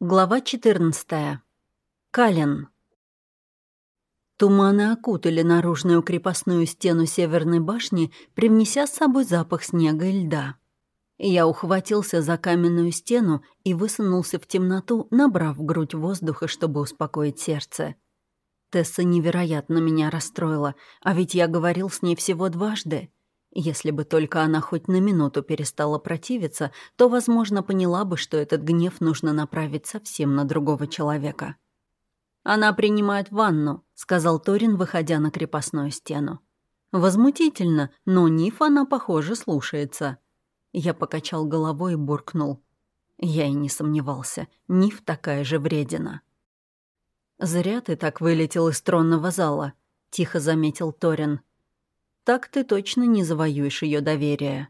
Глава 14. Кален. Туманы окутали наружную крепостную стену северной башни, привнеся с собой запах снега и льда. Я ухватился за каменную стену и высунулся в темноту, набрав в грудь воздуха, чтобы успокоить сердце. Тесса невероятно меня расстроила, а ведь я говорил с ней всего дважды. Если бы только она хоть на минуту перестала противиться, то, возможно, поняла бы, что этот гнев нужно направить совсем на другого человека. «Она принимает ванну», — сказал Торин, выходя на крепостную стену. «Возмутительно, но Ниф она, похоже, слушается». Я покачал головой и буркнул. Я и не сомневался, Ниф такая же вредина. «Зря ты так вылетел из тронного зала», — тихо заметил Торин так ты точно не завоюешь ее доверие.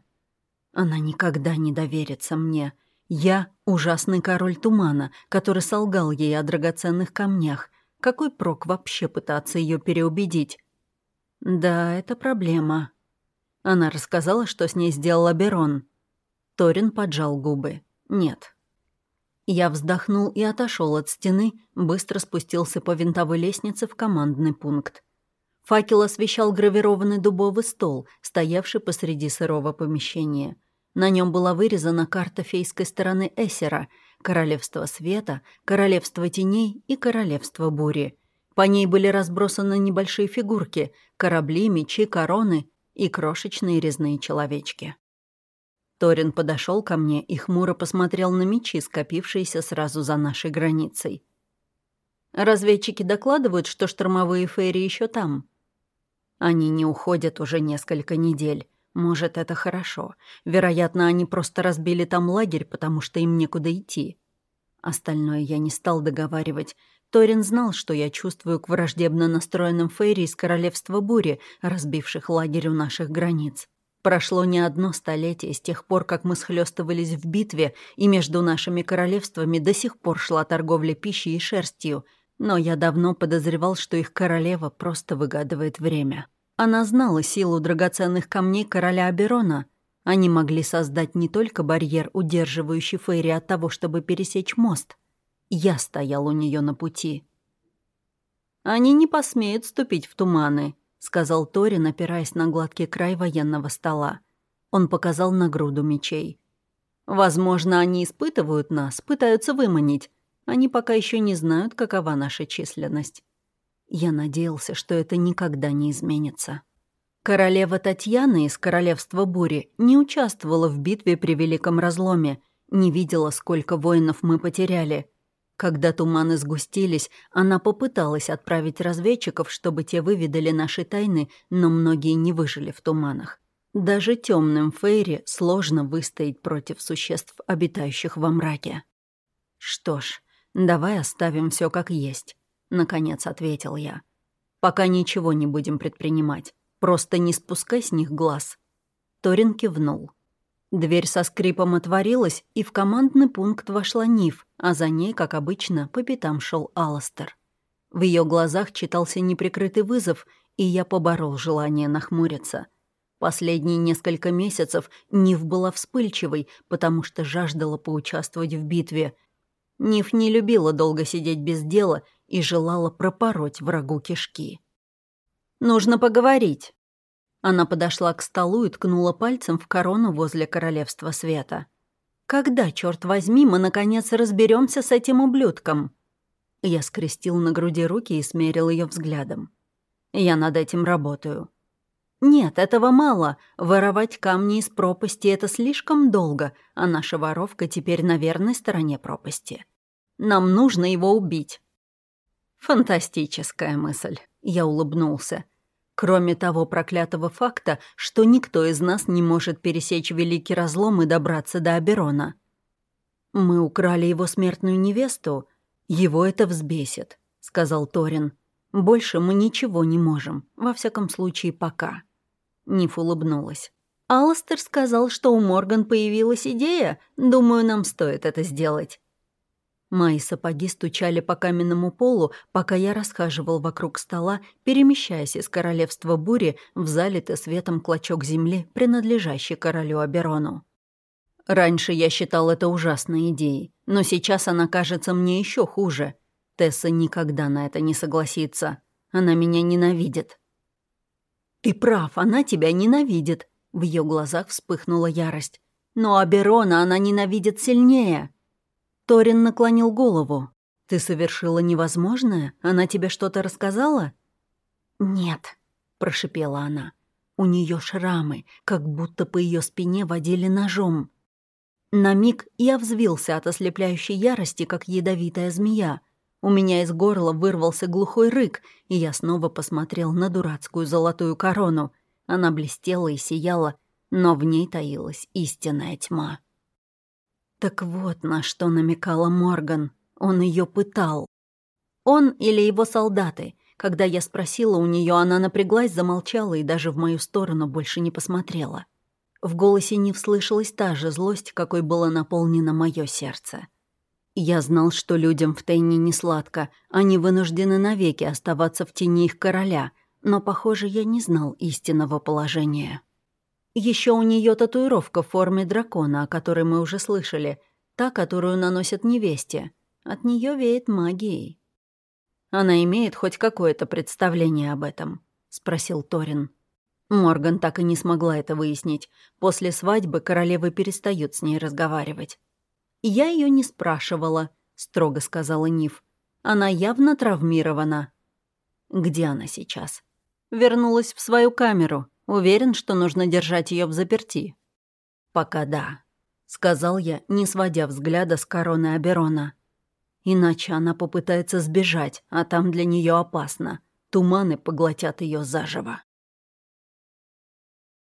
Она никогда не доверится мне. Я — ужасный король тумана, который солгал ей о драгоценных камнях. Какой прок вообще пытаться ее переубедить? Да, это проблема. Она рассказала, что с ней сделал Аберон. Торин поджал губы. Нет. Я вздохнул и отошел от стены, быстро спустился по винтовой лестнице в командный пункт. Факел освещал гравированный дубовый стол, стоявший посреди сырого помещения. На нем была вырезана карта фейской стороны Эсера, королевство света, королевство теней и королевство бури. По ней были разбросаны небольшие фигурки, корабли, мечи, короны и крошечные резные человечки. Торин подошел ко мне и хмуро посмотрел на мечи, скопившиеся сразу за нашей границей. «Разведчики докладывают, что штормовые фейри еще там», они не уходят уже несколько недель. Может, это хорошо. Вероятно, они просто разбили там лагерь, потому что им некуда идти. Остальное я не стал договаривать. Торин знал, что я чувствую к враждебно настроенным Фейри из Королевства Бури, разбивших лагерь у наших границ. Прошло не одно столетие с тех пор, как мы схлестывались в битве, и между нашими королевствами до сих пор шла торговля пищей и шерстью — но я давно подозревал, что их королева просто выгадывает время. Она знала силу драгоценных камней короля Аберона. Они могли создать не только барьер, удерживающий Фейри от того, чтобы пересечь мост. Я стоял у нее на пути. «Они не посмеют ступить в туманы», — сказал Тори, напираясь на гладкий край военного стола. Он показал на груду мечей. «Возможно, они испытывают нас, пытаются выманить, они пока еще не знают, какова наша численность. Я надеялся, что это никогда не изменится. Королева Татьяна из Королевства Бури не участвовала в битве при Великом Разломе, не видела, сколько воинов мы потеряли. Когда туманы сгустились, она попыталась отправить разведчиков, чтобы те выведали наши тайны, но многие не выжили в туманах. Даже темным Фейри сложно выстоять против существ, обитающих во мраке. Что ж, «Давай оставим все как есть», — наконец ответил я. «Пока ничего не будем предпринимать. Просто не спускай с них глаз». Торин кивнул. Дверь со скрипом отворилась, и в командный пункт вошла Ниф, а за ней, как обычно, по пятам шел Алластер. В ее глазах читался неприкрытый вызов, и я поборол желание нахмуриться. Последние несколько месяцев Ниф была вспыльчивой, потому что жаждала поучаствовать в битве, Ниф не любила долго сидеть без дела и желала пропороть врагу кишки. «Нужно поговорить». Она подошла к столу и ткнула пальцем в корону возле Королевства Света. «Когда, черт возьми, мы, наконец, разберемся с этим ублюдком?» Я скрестил на груди руки и смерил ее взглядом. «Я над этим работаю». «Нет, этого мало. Воровать камни из пропасти — это слишком долго, а наша воровка теперь на верной стороне пропасти. Нам нужно его убить». «Фантастическая мысль», — я улыбнулся. «Кроме того проклятого факта, что никто из нас не может пересечь Великий Разлом и добраться до Аберона. Мы украли его смертную невесту. Его это взбесит», — сказал Торин. «Больше мы ничего не можем, во всяком случае, пока». Ниф улыбнулась. «Алластер сказал, что у Морган появилась идея. Думаю, нам стоит это сделать». Мои сапоги стучали по каменному полу, пока я расхаживал вокруг стола, перемещаясь из королевства бури в залитый светом клочок земли, принадлежащий королю Аберону. Раньше я считал это ужасной идеей, но сейчас она кажется мне еще хуже. Тесса никогда на это не согласится. Она меня ненавидит. «Ты прав, она тебя ненавидит», — в ее глазах вспыхнула ярость. «Но Аберона она ненавидит сильнее». Торин наклонил голову. «Ты совершила невозможное? Она тебе что-то рассказала?» «Нет», — прошипела она. У нее шрамы, как будто по ее спине водили ножом. На миг я взвился от ослепляющей ярости, как ядовитая змея. У меня из горла вырвался глухой рык, и я снова посмотрел на дурацкую золотую корону. Она блестела и сияла, но в ней таилась истинная тьма. Так вот на что намекала Морган. Он ее пытал. Он или его солдаты. Когда я спросила у нее, она напряглась, замолчала и даже в мою сторону больше не посмотрела. В голосе не вслышалась та же злость, какой было наполнено мое сердце. Я знал, что людям в Тейне не сладко, они вынуждены навеки оставаться в тени их короля, но, похоже, я не знал истинного положения. Еще у нее татуировка в форме дракона, о которой мы уже слышали, та, которую наносят невесте. От нее веет магией. «Она имеет хоть какое-то представление об этом?» — спросил Торин. Морган так и не смогла это выяснить. После свадьбы королевы перестают с ней разговаривать. «Я ее не спрашивала», — строго сказала Ниф. «Она явно травмирована». «Где она сейчас?» «Вернулась в свою камеру. Уверен, что нужно держать ее в заперти». «Пока да», — сказал я, не сводя взгляда с короны Аберона. «Иначе она попытается сбежать, а там для нее опасно. Туманы поглотят ее заживо».